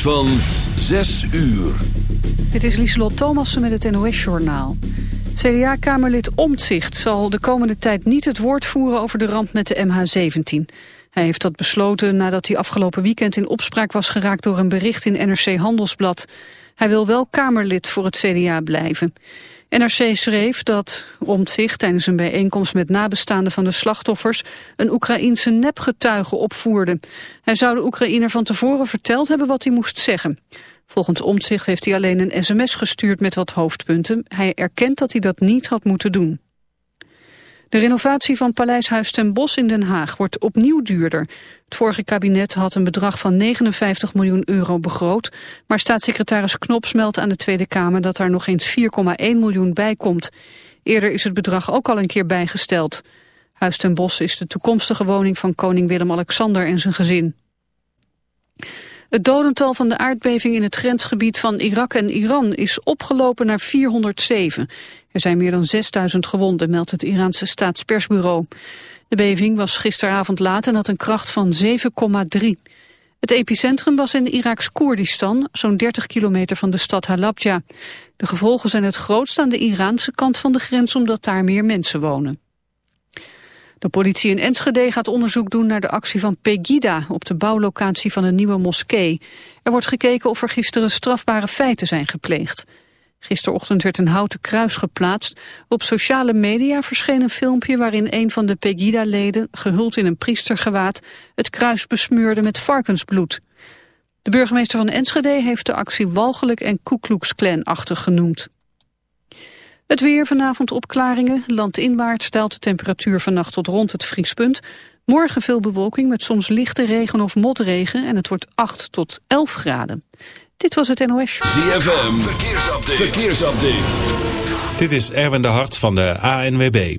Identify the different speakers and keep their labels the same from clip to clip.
Speaker 1: Van 6 uur.
Speaker 2: Dit is Lieselot Thomassen met het NOS-journaal. CDA-kamerlid Omtzigt zal de komende tijd niet het woord voeren over de ramp met de MH17. Hij heeft dat besloten nadat hij afgelopen weekend in opspraak was geraakt door een bericht in NRC Handelsblad. Hij wil wel kamerlid voor het CDA blijven. NRC schreef dat Omtzigt tijdens een bijeenkomst met nabestaanden van de slachtoffers een Oekraïense nepgetuige opvoerde. Hij zou de Oekraïner van tevoren verteld hebben wat hij moest zeggen. Volgens Omtzigt heeft hij alleen een sms gestuurd met wat hoofdpunten. Hij erkent dat hij dat niet had moeten doen. De renovatie van Paleishuis ten Bosch in Den Haag wordt opnieuw duurder. Het vorige kabinet had een bedrag van 59 miljoen euro begroot, maar staatssecretaris Knops meldt aan de Tweede Kamer dat daar nog eens 4,1 miljoen bij komt. Eerder is het bedrag ook al een keer bijgesteld. Huis ten Bosch is de toekomstige woning van koning Willem-Alexander en zijn gezin. Het dodental van de aardbeving in het grensgebied van Irak en Iran is opgelopen naar 407. Er zijn meer dan 6000 gewonden, meldt het Iraanse staatspersbureau. De beving was gisteravond laat en had een kracht van 7,3. Het epicentrum was in Iraks Koerdistan, zo'n 30 kilometer van de stad Halabja. De gevolgen zijn het grootst aan de Iraanse kant van de grens omdat daar meer mensen wonen. De politie in Enschede gaat onderzoek doen naar de actie van Pegida op de bouwlocatie van een nieuwe moskee. Er wordt gekeken of er gisteren strafbare feiten zijn gepleegd. Gisterochtend werd een houten kruis geplaatst. Op sociale media verscheen een filmpje waarin een van de Pegida-leden, gehuld in een priestergewaad, het kruis besmeurde met varkensbloed. De burgemeester van Enschede heeft de actie walgelijk en Ku genoemd. Het weer vanavond opklaringen. Landinwaarts stelt de temperatuur vannacht tot rond het vriespunt. Morgen veel bewolking met soms lichte regen of motregen en het wordt 8 tot 11 graden. Dit was het NOS.
Speaker 1: ZFM, verkeersupdate. verkeersupdate.
Speaker 3: Dit is Erwin de Hart van de ANWB.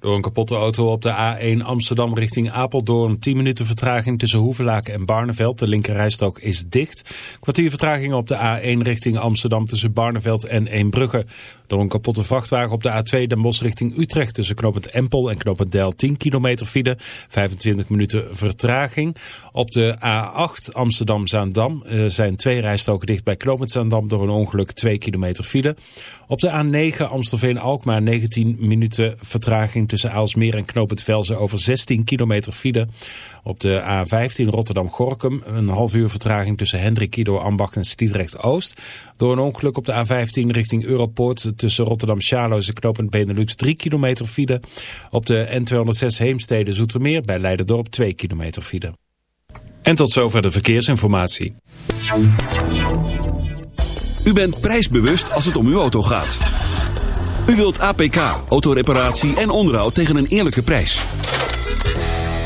Speaker 3: Door een kapotte auto op de A1 Amsterdam richting Apeldoorn. 10 minuten vertraging tussen Hoevelaken en Barneveld. De linkerrijstrook is dicht. Kwartier vertraging op de A1 richting Amsterdam tussen Barneveld en Eembrugge. Door een kapotte vrachtwagen op de A2 Den Bosch richting Utrecht tussen knooppunt Empel en knooppunt Del 10 kilometer file. 25 minuten vertraging. Op de A8 Amsterdam-Zaandam eh, zijn twee rijstroken dicht bij knooppunt Zaandam door een ongeluk 2 kilometer file. Op de A9 Amstelveen-Alkmaar 19 minuten vertraging tussen Aalsmeer en knooppunt Velzen over 16 kilometer file. Op de A15 Rotterdam-Gorkum een half uur vertraging tussen Hendrik Ido Ambacht en Sliedrecht-Oost. Door een ongeluk op de A15 richting Europoort tussen Rotterdam-Charloes en knooppunt Benelux 3 kilometer file. Op de N206 Heemstede-Zoetermeer bij Leiderdorp 2 kilometer file. En tot zover de verkeersinformatie.
Speaker 1: U bent prijsbewust als het om uw auto gaat. U wilt APK, autoreparatie en onderhoud tegen een eerlijke prijs.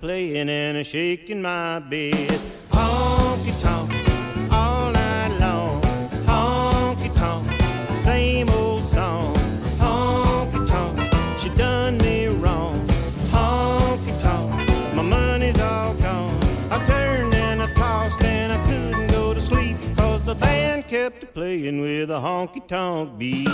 Speaker 4: playing and a shaking my bed. Honky tonk, all night long. Honky tonk, same old song. Honky tonk, she done me wrong. Honky tonk, my money's all gone. I turned and I tossed and I couldn't go to sleep. Cause the band kept playing with a honky tonk beat.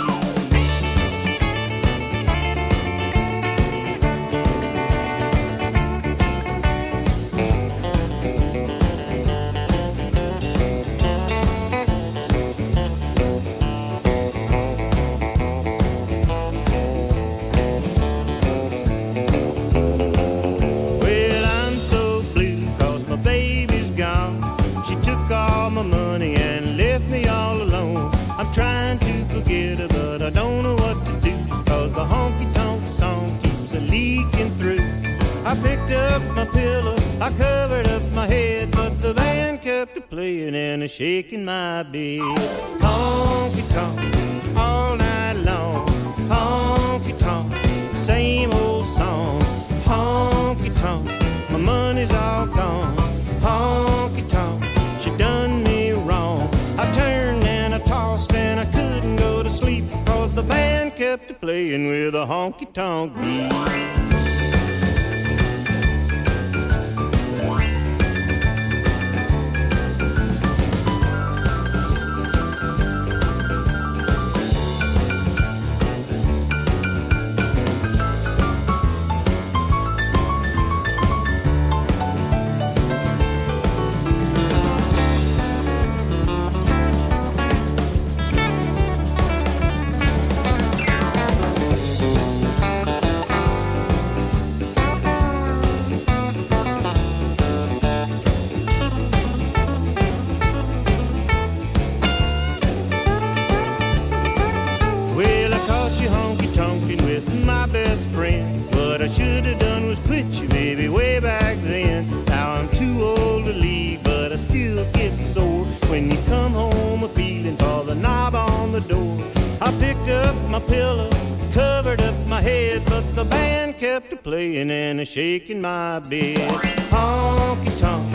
Speaker 4: I covered up my head, but the band kept a playing and a shaking my bed. Honky tonk, all night long. Honky tonk, same old song. Honky tonk, my money's all gone. Honky tonk, she done me wrong. I turned and I tossed and I couldn't go to sleep. Cause the band kept a playing with a honky tonk beat. My pillow, covered up my head, but the band kept a playing and a shaking my bed. Honky tonk,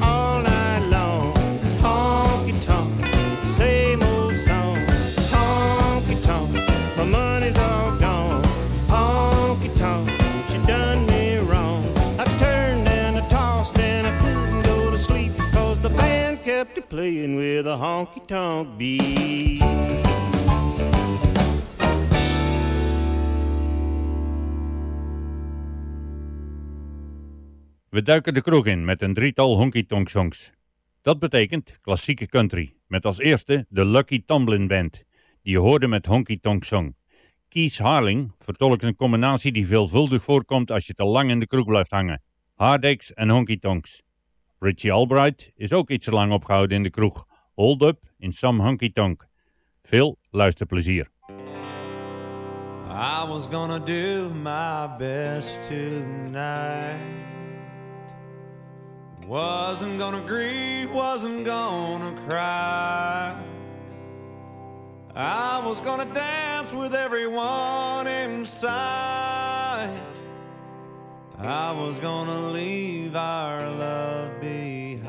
Speaker 4: all night long. Honky tonk, same old song. Honky tonk, my money's all gone. Honky tonk, she done me wrong. I turned and I tossed and I couldn't go to sleep cause the band kept a playing with a honky tonk beat.
Speaker 5: We duiken de kroeg in met een drietal honky-tonk songs. Dat betekent klassieke country, met als eerste de Lucky Tomlin Band, die je hoorde met honky-tonk song. Kees Harling vertolkt een combinatie die veelvuldig voorkomt als je te lang in de kroeg blijft hangen. Hardaches en honky-tonks. Richie Albright is ook iets te lang opgehouden in de kroeg. Hold up in some honky-tonk. Veel luisterplezier.
Speaker 6: I was gonna do my best tonight. Wasn't gonna grieve, wasn't gonna cry. I was gonna dance with everyone in sight. I was gonna leave our love behind.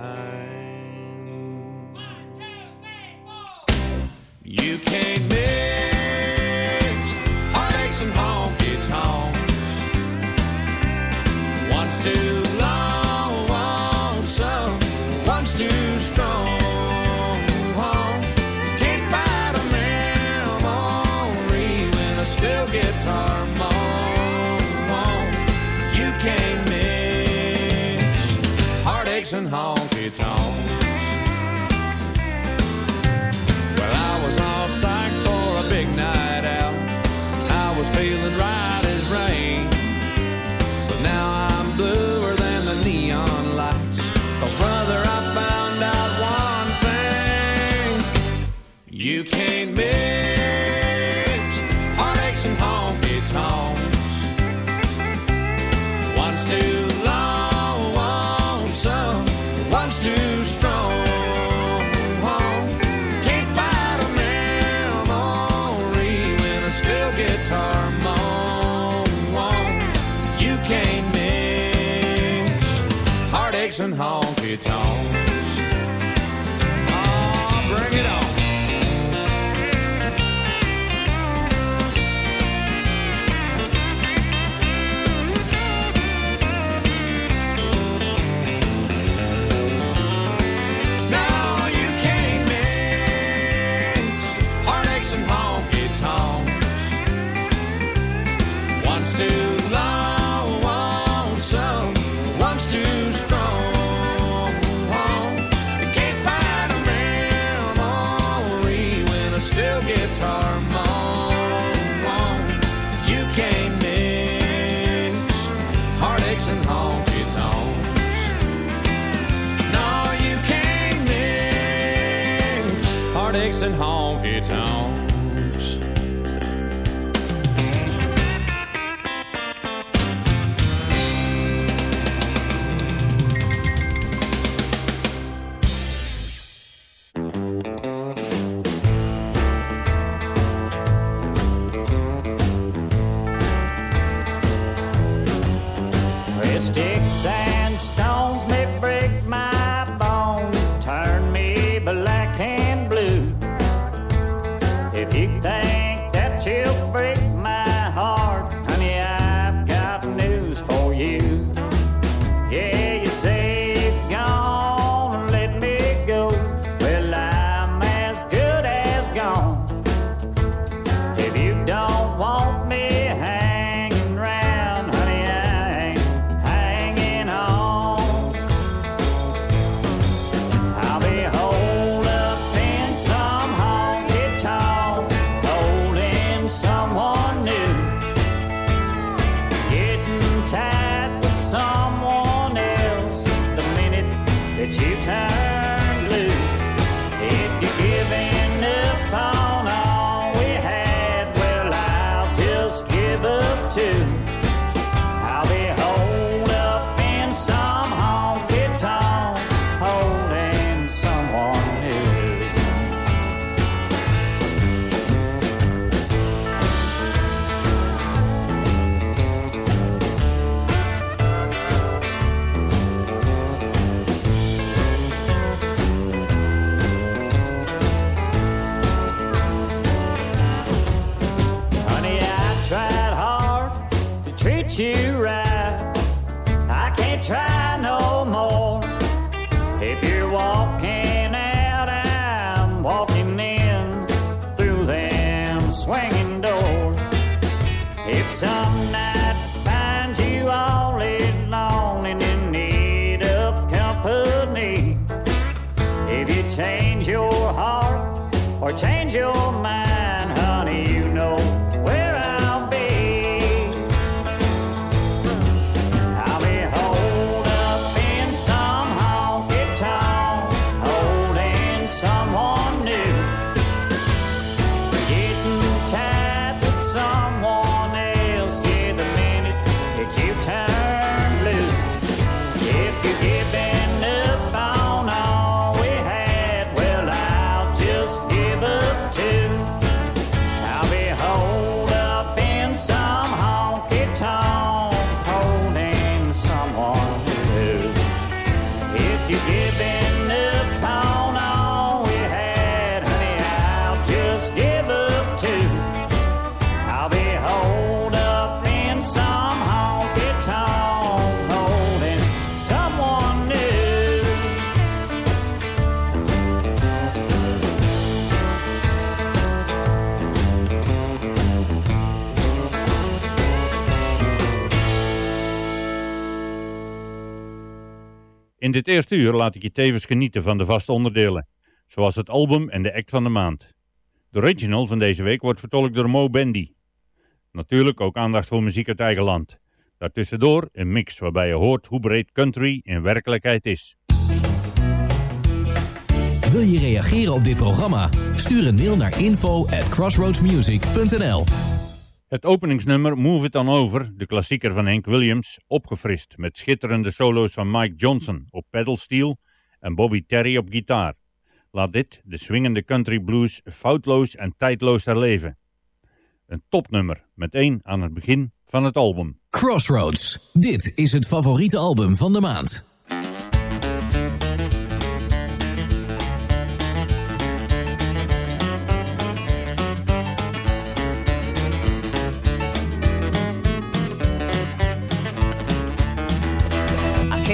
Speaker 6: One, two, three, four. You can't
Speaker 7: In
Speaker 5: dit eerste uur laat ik je tevens genieten van de vaste onderdelen, zoals het album en de act van de maand. De original van deze week wordt vertolkt door Mo Bendy. Natuurlijk ook aandacht voor muziek uit eigen land. Daartussendoor een mix waarbij je hoort hoe breed country in werkelijkheid is.
Speaker 8: Wil je reageren op dit programma? Stuur een mail naar info at crossroadsmusic.nl
Speaker 5: Het openingsnummer Move It On Over, de klassieker van Hank Williams, opgefrist met schitterende solo's van Mike Johnson op pedalsteel en Bobby Terry op gitaar. Laat dit de swingende country blues foutloos en tijdloos herleven. Een topnummer, meteen aan het begin van het album.
Speaker 8: Crossroads. Dit is het favoriete album van de maand.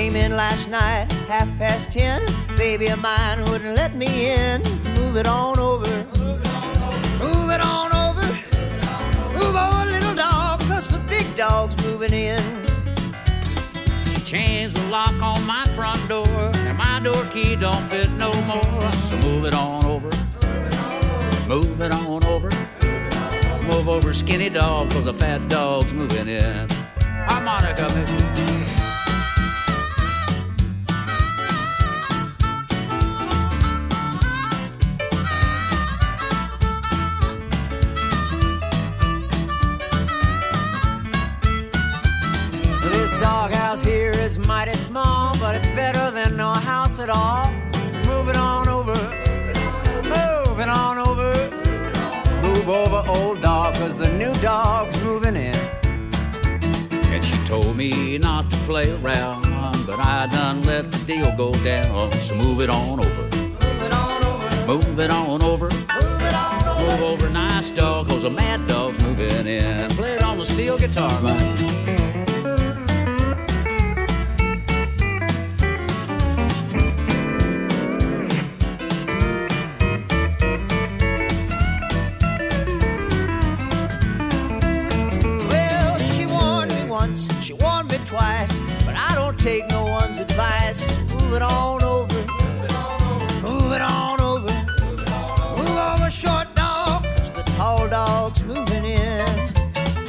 Speaker 9: Came in last night, half past ten. Baby of mine wouldn't let me in. Move it on over. Move it on over. Move on, little dog, cause the big dog's moving in.
Speaker 10: Change the lock on my front door, and my door key don't fit no more. So move it on over. Move it on over. Move over, skinny dog, cause the fat dog's moving in. Harmonica, miss.
Speaker 11: Mighty small, but it's better than no house at all. Move it on over. Move it on over. Move over, old dog, cause the new dog's moving in.
Speaker 10: And she told me not to play around, but I done let the deal go down. So move it on over. Move it on over. Move it on over. Move over, nice dog, cause a mad dog's moving in. Play it on the steel guitar, man.
Speaker 9: Take no one's advice. Move it on over. Move it on over. Move over, short dog, 'cause the tall dog's moving in.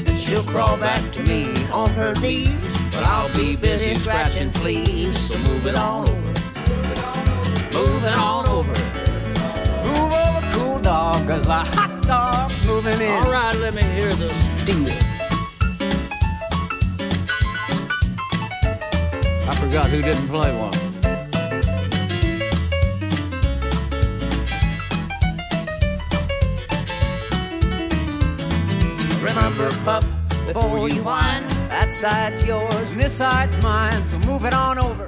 Speaker 9: And she'll crawl back to me on her knees, but I'll be busy scratching fleas. So move it on over. Move it on over.
Speaker 11: Move over, cool dog, cause the hot dog's moving in.
Speaker 10: All right, let me hear the steel. I forgot who didn't play one.
Speaker 9: Remember, pup, before you whine, that side's yours.
Speaker 11: And this side's mine, so move it on over.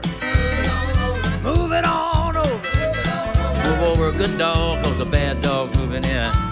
Speaker 9: Move it on over.
Speaker 10: Move over a good dog, cause a bad dog's moving in.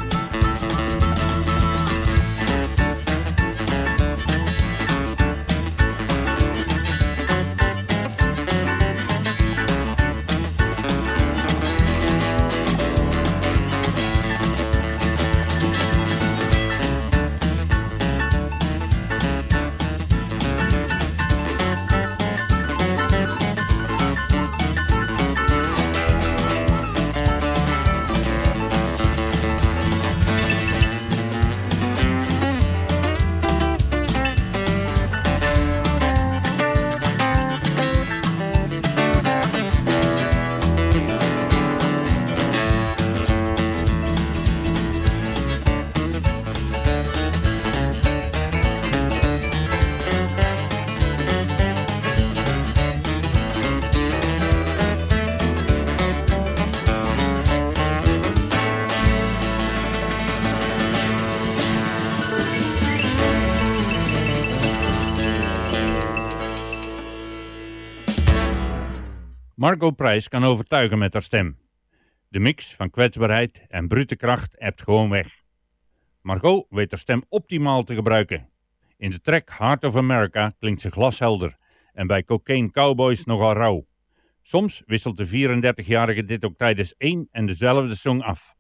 Speaker 5: Margot Prijs kan overtuigen met haar stem. De mix van kwetsbaarheid en brute kracht hebt gewoon weg. Margot weet haar stem optimaal te gebruiken. In de track Heart of America klinkt ze glashelder en bij Cocaine Cowboys nogal rauw. Soms wisselt de 34-jarige dit ook tijdens één en dezelfde song af.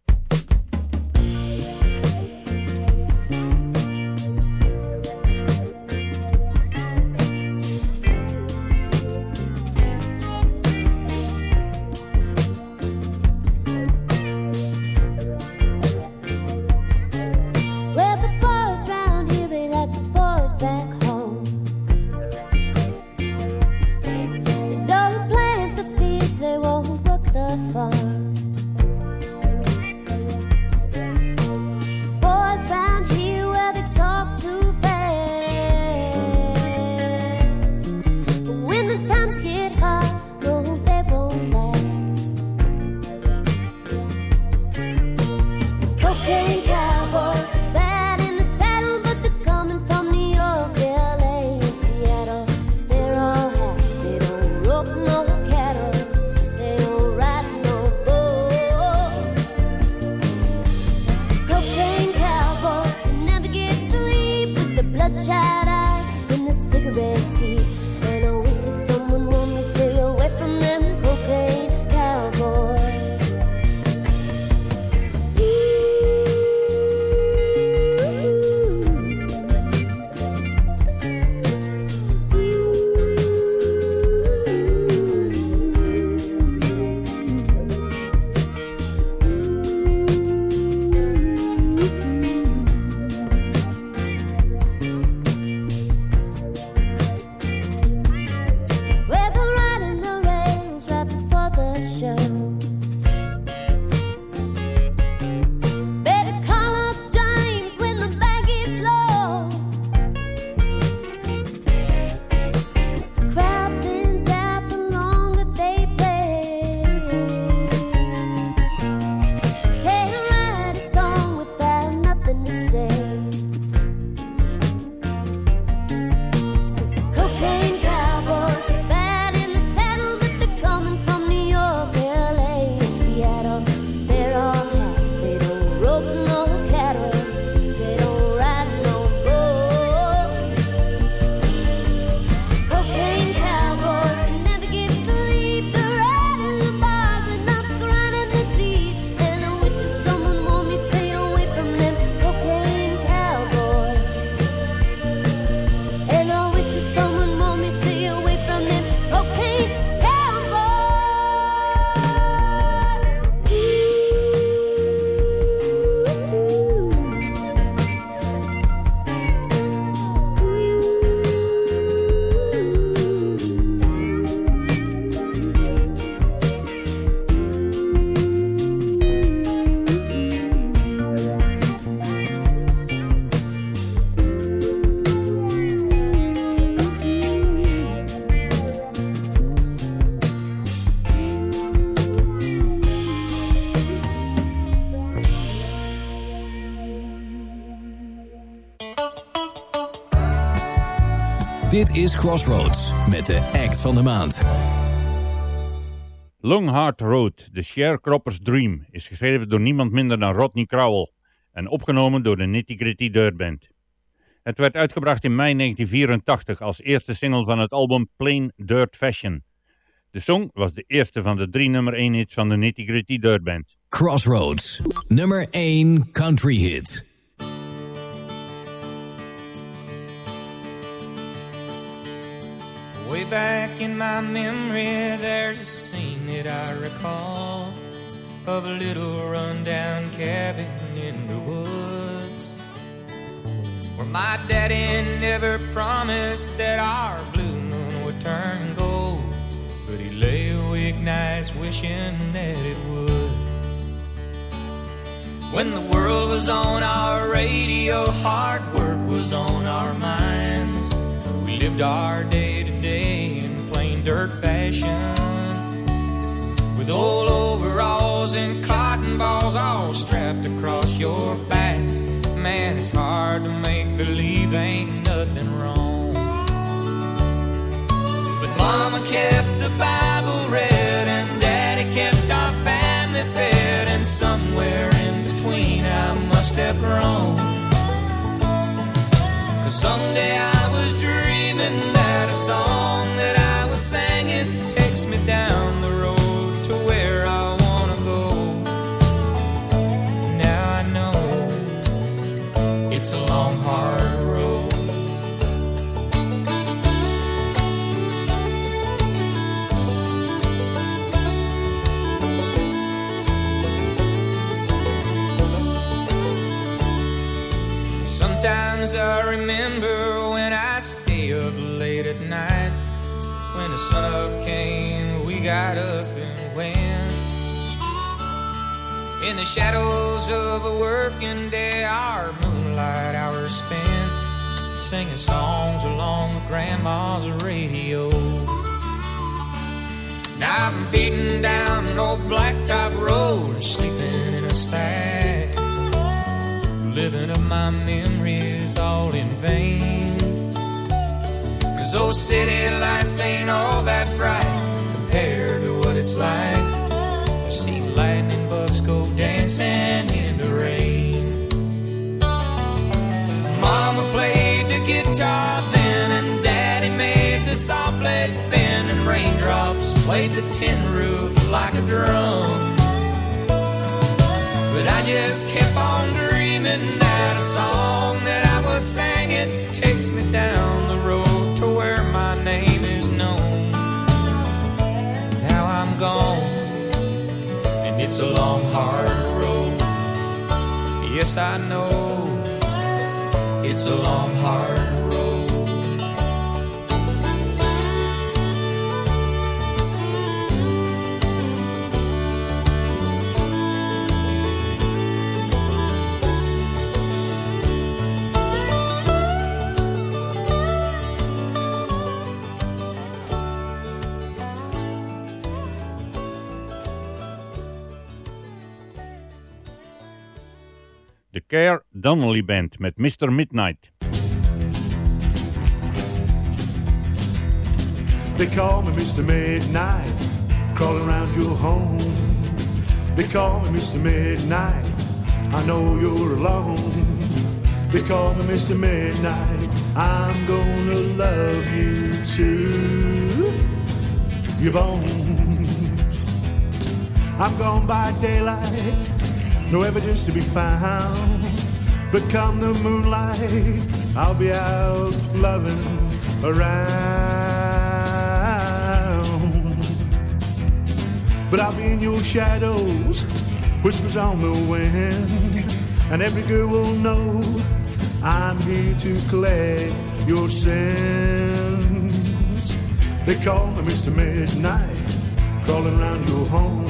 Speaker 8: Dit is Crossroads met de act van de maand.
Speaker 5: Long Hard Road, The Sharecropper's Dream, is geschreven door niemand minder dan Rodney Crowell en opgenomen door de Nitty Gritty Dirt Band. Het werd uitgebracht in mei 1984 als eerste single van het album Plain Dirt Fashion. De song was de eerste van de drie nummer 1 hits van de Nitty Gritty Dirt Band.
Speaker 8: Crossroads, nummer 1 country hit.
Speaker 12: Way back in my memory, there's a scene that I recall of a little rundown cabin in the woods where my daddy never promised that our blue moon would turn gold, but he lay awake nights wishing that it would. When the world was on our radio, hard work was on our minds. We lived our day to day in plain dirt fashion. With old overalls and cotton balls all strapped across your back. Man, it's hard to make believe ain't nothing wrong. But Mama kept the Bible read and Daddy kept our family fed. And somewhere in between I must have grown. Cause someday I was dreaming song that I was singing takes me down the road to where I wanna go. Now I know it's a long, hard road. Sometimes I remember late at night. When the sun up came, we got up and went. In the shadows of a working day, our moonlight hours spent singing songs along with grandma's radio. Now I'm beating down an old blacktop road, sleeping in a sack living up my memories all in vain. Cause those city lights ain't all that bright compared to what it's like to see lightning bugs go dancing in the rain. Mama played the guitar then, and Daddy made the saw blade bend, and raindrops played the tin roof like a drum. But I just kept on dreaming that a song it's a long, hard road. Yes, I know it's a long, hard road.
Speaker 5: Care Donnelly Band met Mr. Midnight.
Speaker 13: They call me Mr. Midnight, crawling around your home. They call me Mr. Midnight, I know you're alone. They call me Mr. Midnight, I'm gonna love you to your bones. I'm gone by daylight, no evidence to be found. But come the moonlight, I'll be out loving around. But I'll be in your shadows, whispers on the wind, and every girl will know I'm here to collect your sins. They call me Mr. Midnight, crawling around your home.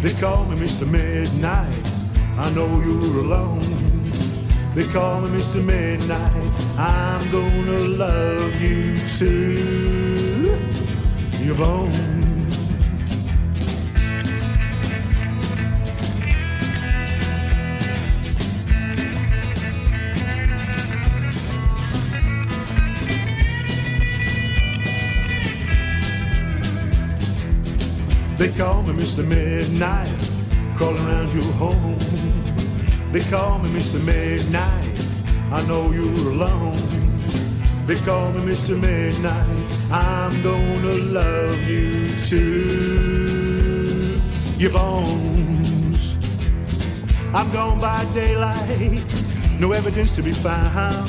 Speaker 13: They call me Mr. Midnight, I know you're alone. They call me Mr. Midnight. I'm gonna love you too. You're blown. They call me Mr. Midnight, crawling around your home they call me Mr. Midnight, I know you're alone. They call me Mr. Midnight, I'm gonna love you to your bones. I'm gone by daylight, no evidence to be found.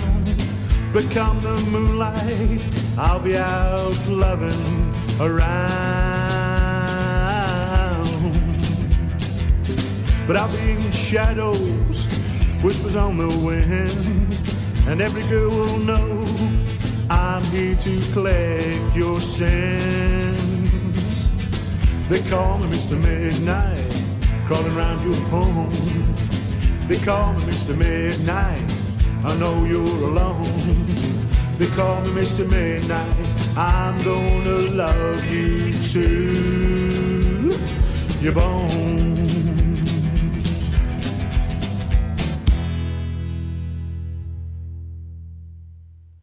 Speaker 13: But come the moonlight, I'll be out loving around. But I'll be in shadows, whispers on the wind, and every girl will know I'm here to collect your sins. They call me Mr. Midnight, crawling around your home. They call me Mr. Midnight. I know you're alone. They call me Mr. Midnight. I'm gonna love you to your bones.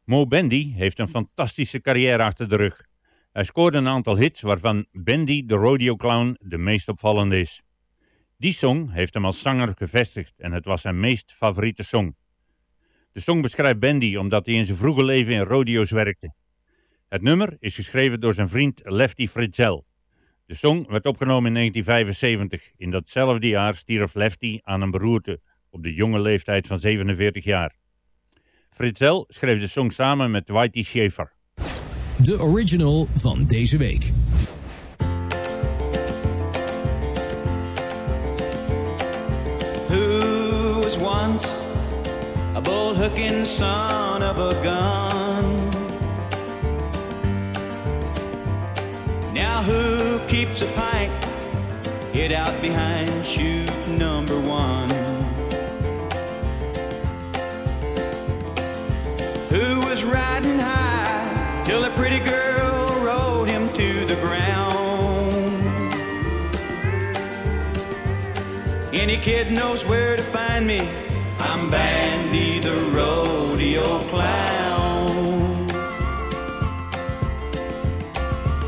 Speaker 5: Mo Bendy heeft een fantastische carrière achter de rug. Hij scoorde een aantal hits waarvan Bendy de Rodeo Clown de meest opvallende is. Die song heeft hem als zanger gevestigd en het was zijn meest favoriete song. De song beschrijft Bendy omdat hij in zijn vroege leven in rodeo's werkte. Het nummer is geschreven door zijn vriend Lefty Fritzell. De song werd opgenomen in 1975. In datzelfde jaar stierf Lefty aan een beroerte op de jonge leeftijd van 47 jaar. Fritzell schreef de song samen met Whitey Schaefer.
Speaker 8: De original van deze week.
Speaker 14: Who was once a bull hooking son of a gun? Now who keeps a pint hid out behind chute number one? Who was riding high till a pretty girl rode him to the ground? Any kid knows where to find me. I'm Bandy the rodeo clown.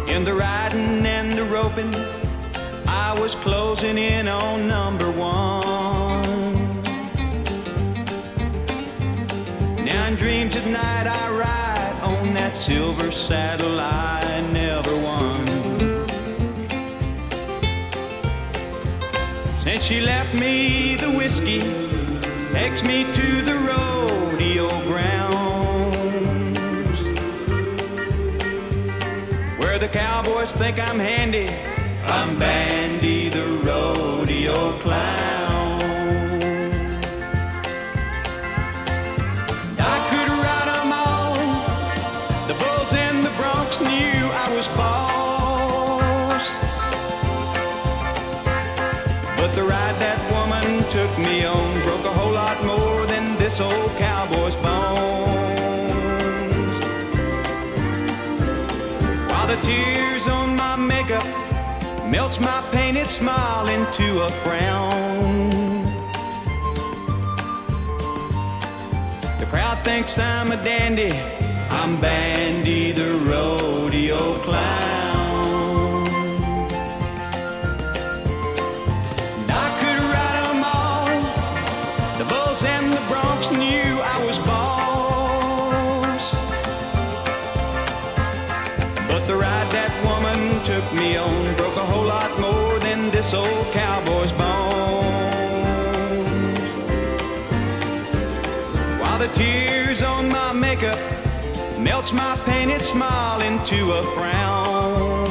Speaker 14: In the riding and the roping, I was closing in on number silver saddle I never won. Since she left me the whiskey, takes me to the rodeo grounds. Where the cowboys think I'm handy, I'm Bandy my painted smile into a frown. The crowd thinks I'm a dandy. I'm Bandy the rodeo clown. Melts my painted smile into a frown.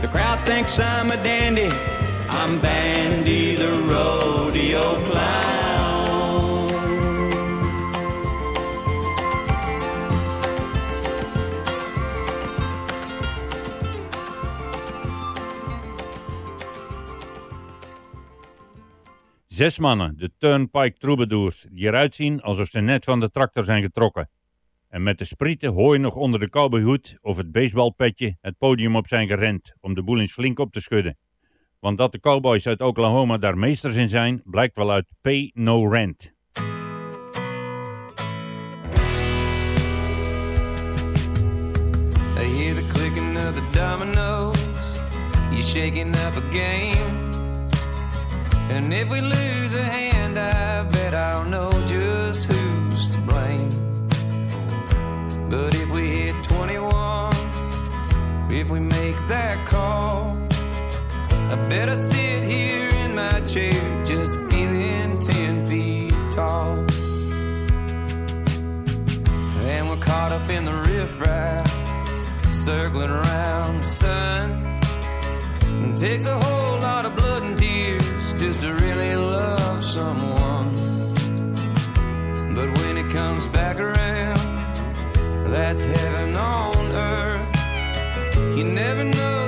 Speaker 14: The crowd thinks I'm a dandy. I'm Bandy the rodeo clown.
Speaker 5: Zes mannen, de Turnpike Troubadours, die eruit zien alsof ze net van de tractor zijn getrokken. En met de sprieten hooi nog onder de cowboyhoed of het baseballpetje het podium op zijn gerend om de boel eens flink op te schudden. Want dat de cowboys uit Oklahoma daar meesters in zijn, blijkt wel uit Pay No Rent.
Speaker 12: I hear the clicking of the
Speaker 15: dominoes. You're shaking up a game. And if we lose a hand, I bet I'll know just who's to blame. But if we hit 21, if we make that call, I better sit here in my chair just feeling 10 feet tall. And we're caught up in the riffraff, circling around the sun. It takes a whole lot of blood that's heaven on earth. You never know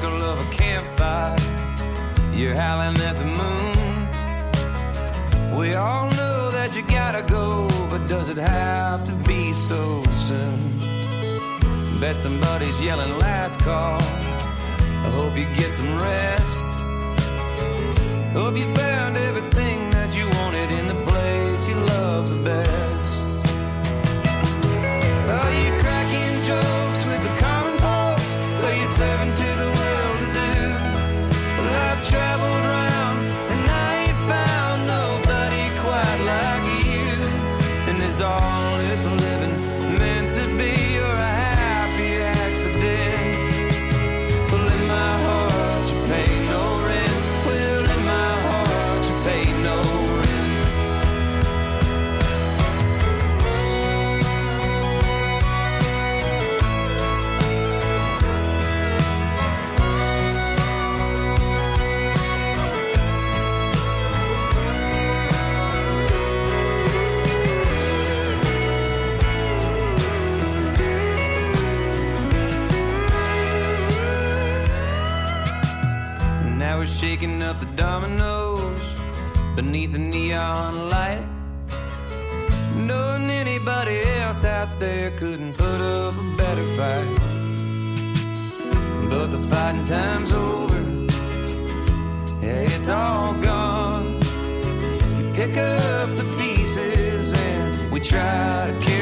Speaker 15: crackle of a campfire. You're howling at the moon. We all know that you gotta go, but does it have to be so soon? Bet somebody's yelling last call. I hope you get some rest. Hope you found neon light. Knowing anybody else out there couldn't put up a better fight. But the fighting time's over. Yeah, it's all gone. You pick up the pieces and we try to carry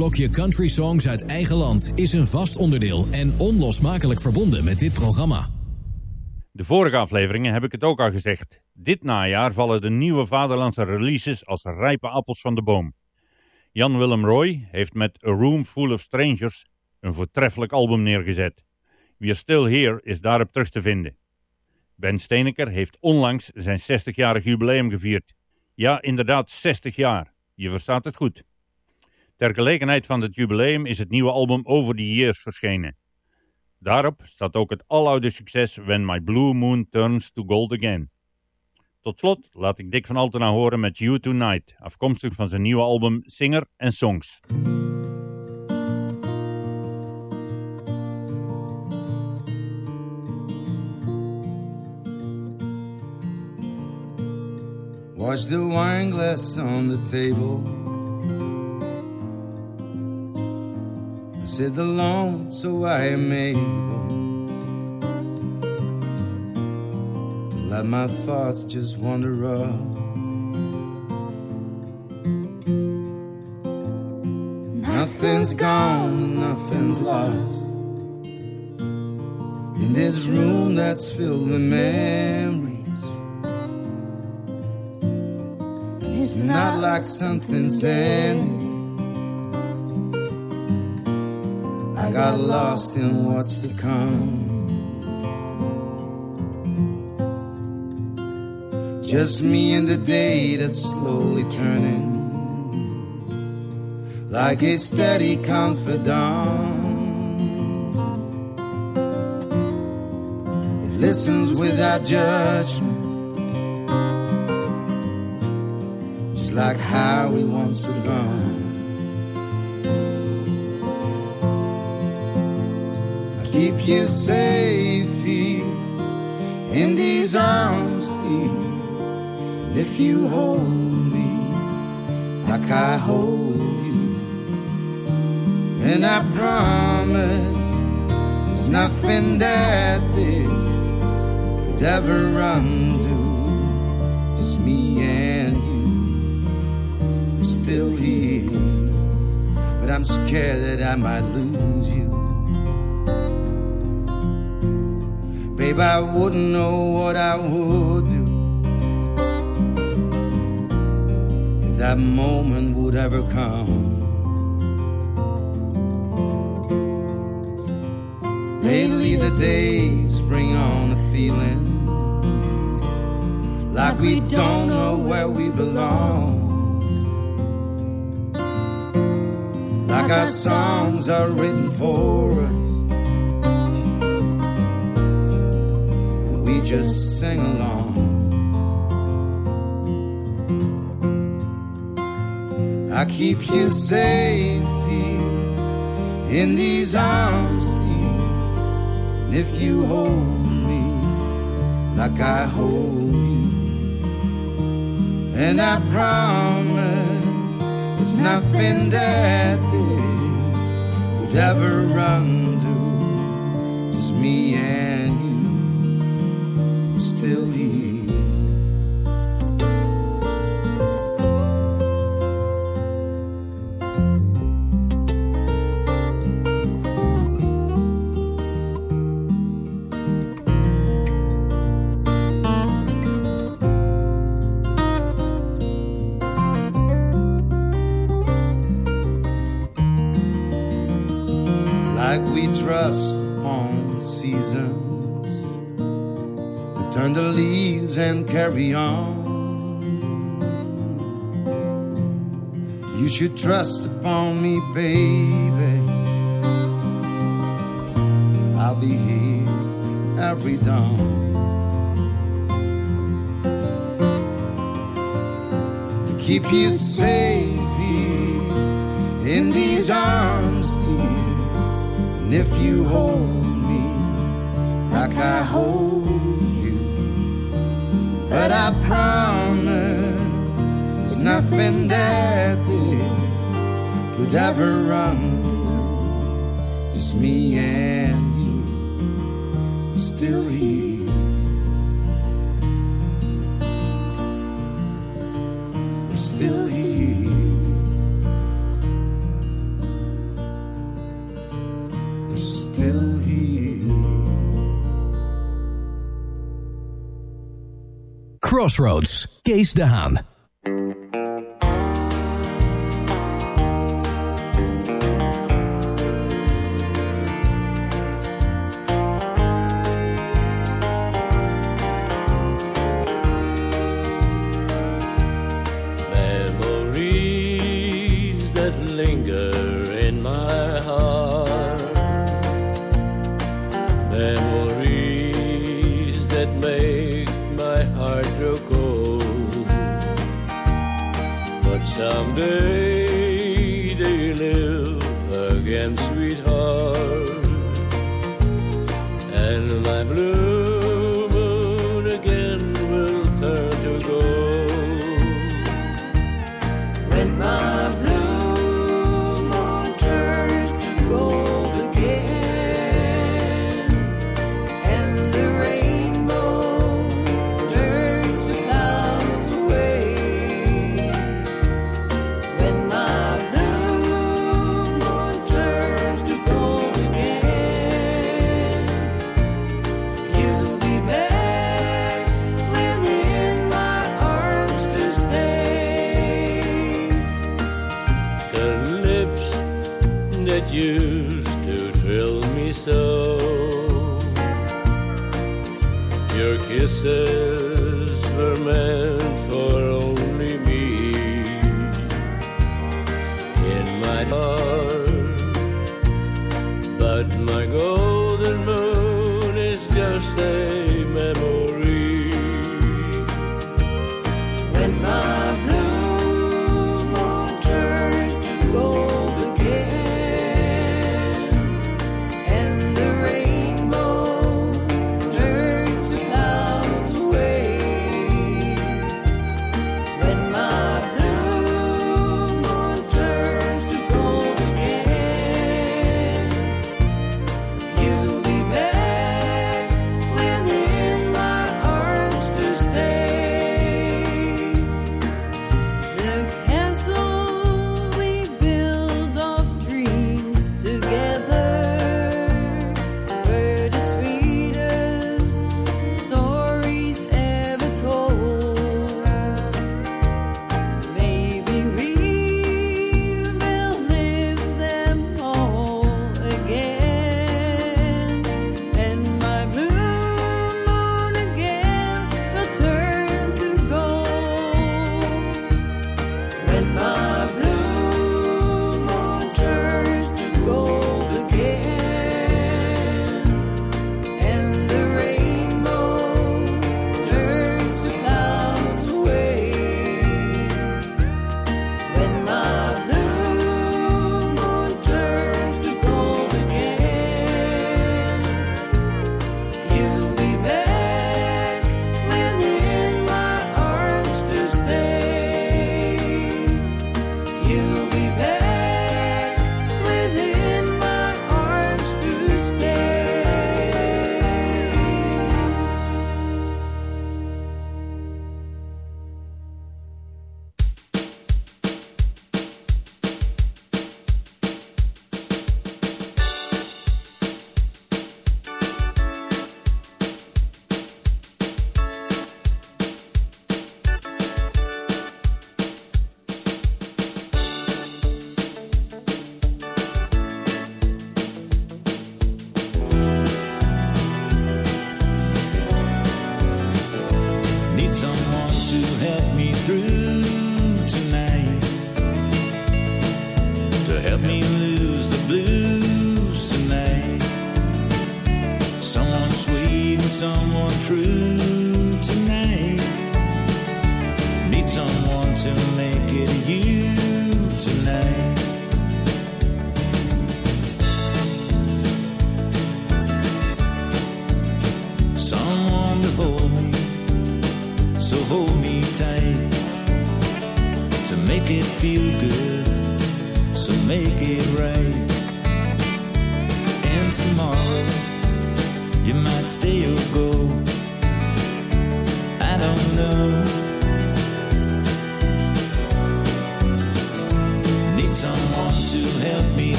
Speaker 8: blokje Country Songs uit eigen land is een vast onderdeel en onlosmakelijk verbonden met dit programma.
Speaker 5: De vorige afleveringen heb ik het ook al gezegd. Dit najaar vallen de nieuwe vaderlandse releases als rijpe appels van de boom. Jan Willem Roy heeft met A Room Full of Strangers een voortreffelijk album neergezet. We're Still Here is daarop terug te vinden. Ben Steeneker heeft onlangs zijn 60-jarig jubileum gevierd. Ja, inderdaad 60 jaar. Je verstaat het goed. Ter gelegenheid van het jubileum is het nieuwe album Over the Years verschenen. Daarop staat ook het aloude succes When My Blue Moon Turns to Gold Again. Tot slot laat ik Dick van Altena horen met You Tonight, afkomstig van zijn nieuwe album Singer and Songs.
Speaker 16: Watch the wine glass on the table. Sit alone so I am able to Let my thoughts just wander off. Nothing's gone, nothing's lost. In this room that's filled with memories. It's not like something's ending. I got lost in what's to come. Just me and the day that's slowly turning like a steady confidant. It listens without judgment, just like how we once had gone. Keep you safe here in these arms, dear. And if you hold me like I hold you, and I promise there's nothing that this could ever undo. Just me and you, we're still here, but I'm scared that I might lose Babe, I wouldn't know what I would do if that moment would ever come. Lately, the days bring on a feeling like we don't know where we belong. Like our songs are written for us. Just sing along. I keep you safe here in these arms, dear. And if you hold me like I hold you, and I promise there's nothing that this could ever undo. It's me and you still here. Carry on. You should trust upon me, baby. I'll be here every dawn. To keep you safe here in these arms, dear. And if you hold me like I hold but I promise there's nothing that this could ever run undo. It's me and you still here. We're still here.
Speaker 8: Crossroads, Kees de Haan.
Speaker 17: but my
Speaker 18: goal.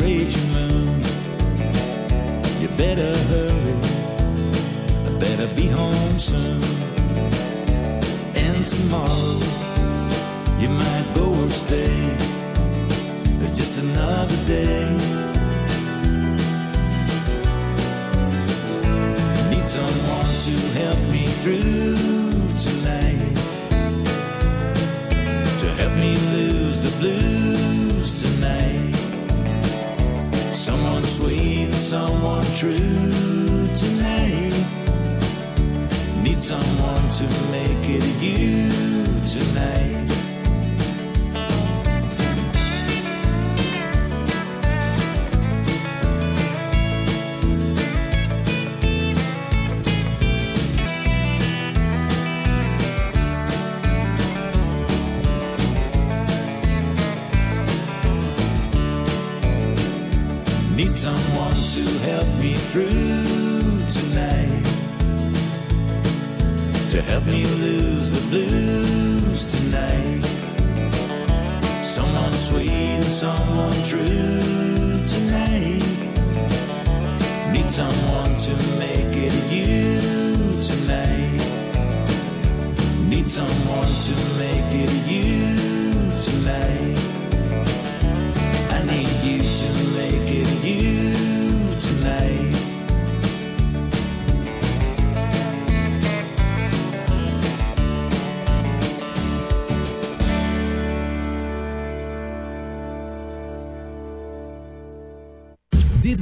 Speaker 18: raging moon. You better hurry, I better be home soon. And tomorrow, you might go or stay. It's just another day. I need someone to
Speaker 1: help me through tonight. To help me lose the blues Someone sweet and someone true tonight. Need someone to make it you tonight.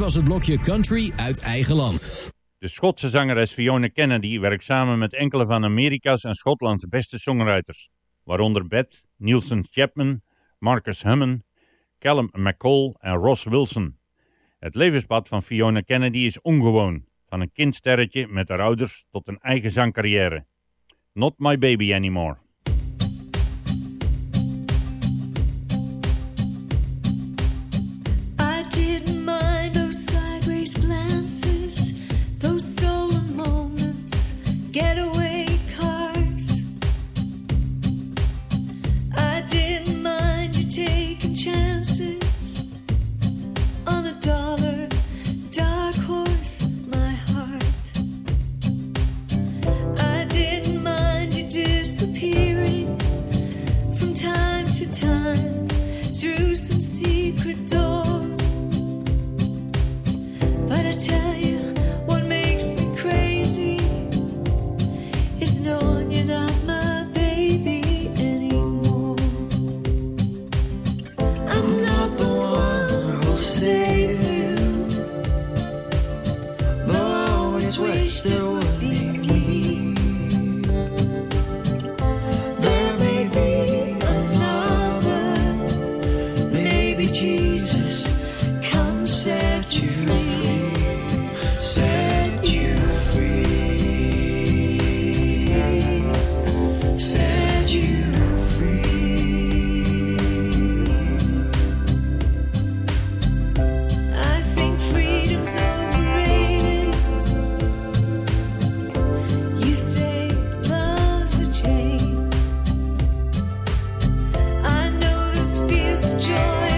Speaker 8: was het blokje country uit eigen land.
Speaker 5: De Schotse zangeres Fiona Kennedy werkt samen met enkele van Amerika's en Schotlands beste songwriters, waaronder Beth, Nielsen Chapman, Marcus Hummen, Callum McCall en Ross Wilson. Het levenspad van Fiona Kennedy is ongewoon, van een kindsterretje met haar ouders tot een eigen zangcarrière. Not My Baby Anymore.
Speaker 19: joy.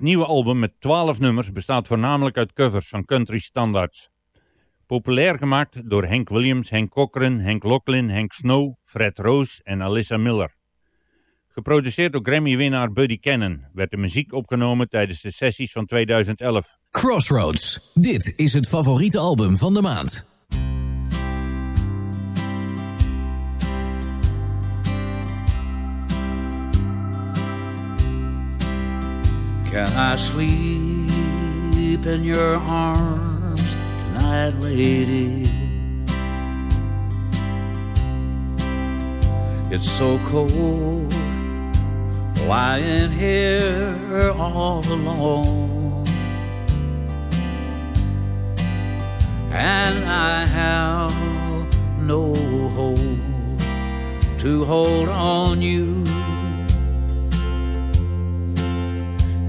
Speaker 5: Het nieuwe album met 12 nummers bestaat voornamelijk uit covers van country standards. Populair gemaakt door Hank Williams, Hank Cochran, Hank Locklin, Hank Snow, Fred Rose en Alyssa Miller. Geproduceerd door Grammy-winnaar Buddy Cannon werd de muziek opgenomen tijdens de sessies van 2011.
Speaker 8: Crossroads. Dit is het favoriete album van de maand.
Speaker 10: Can I sleep in your arms tonight, lady? It's so cold lying here all alone. And I have no hope to hold on you.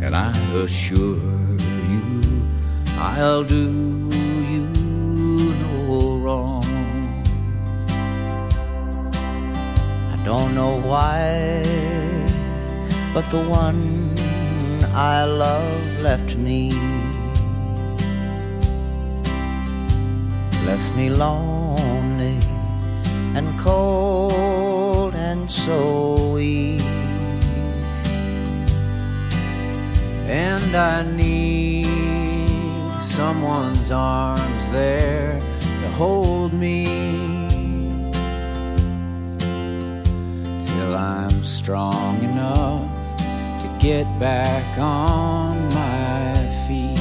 Speaker 10: And I assure you, I'll do you no wrong.
Speaker 9: I don't know why, but the one I love left me. Left me lonely and cold and so weak.
Speaker 11: And I need someone's arms there to hold me till I'm strong enough to get back on my feet.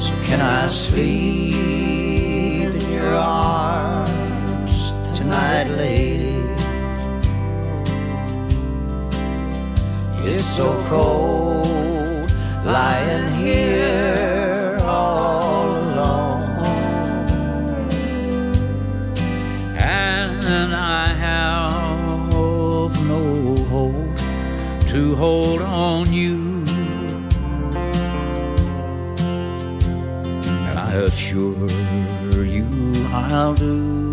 Speaker 9: So can I sleep in your arms tonight, lady? It's so cold lying here all alone.
Speaker 10: and I have no hope to hold on you. And I assure you I'll do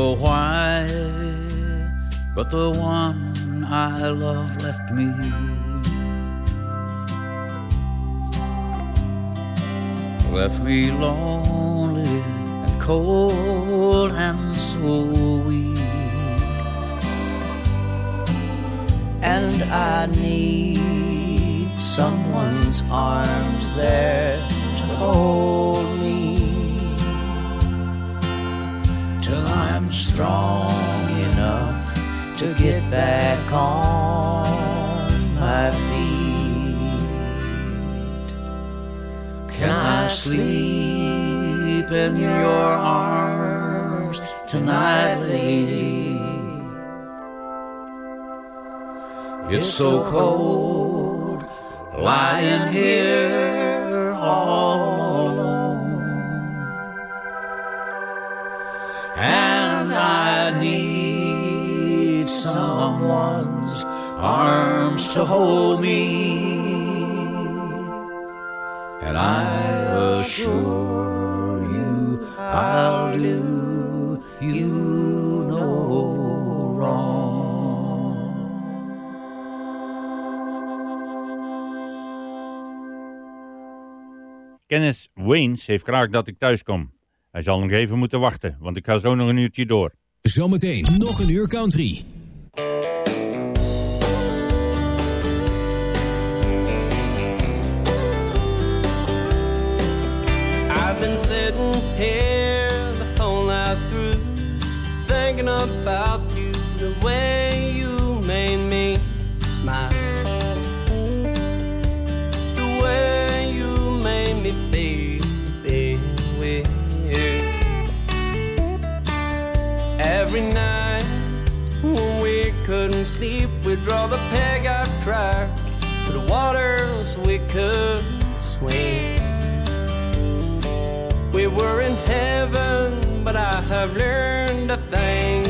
Speaker 10: why, but the one I love left me. Left me lonely and cold and so weak.
Speaker 9: And I need someone's arms there to hold me I'm strong enough to get back on my feet.
Speaker 10: Can I sleep in your arms tonight, lady? It's so cold lying here all Need someone's arms to hold me. And I assure you I'll do you no wrong.
Speaker 5: Kenneth Waynes heeft graag dat ik thuis kom. Hij zal nog even moeten wachten, want ik ga zo nog een uurtje door.
Speaker 8: Zometeen nog een uur country.
Speaker 17: I've been sitting here the whole night through, thinking about you, the way
Speaker 15: could swing. We were in heaven, but I have learned a things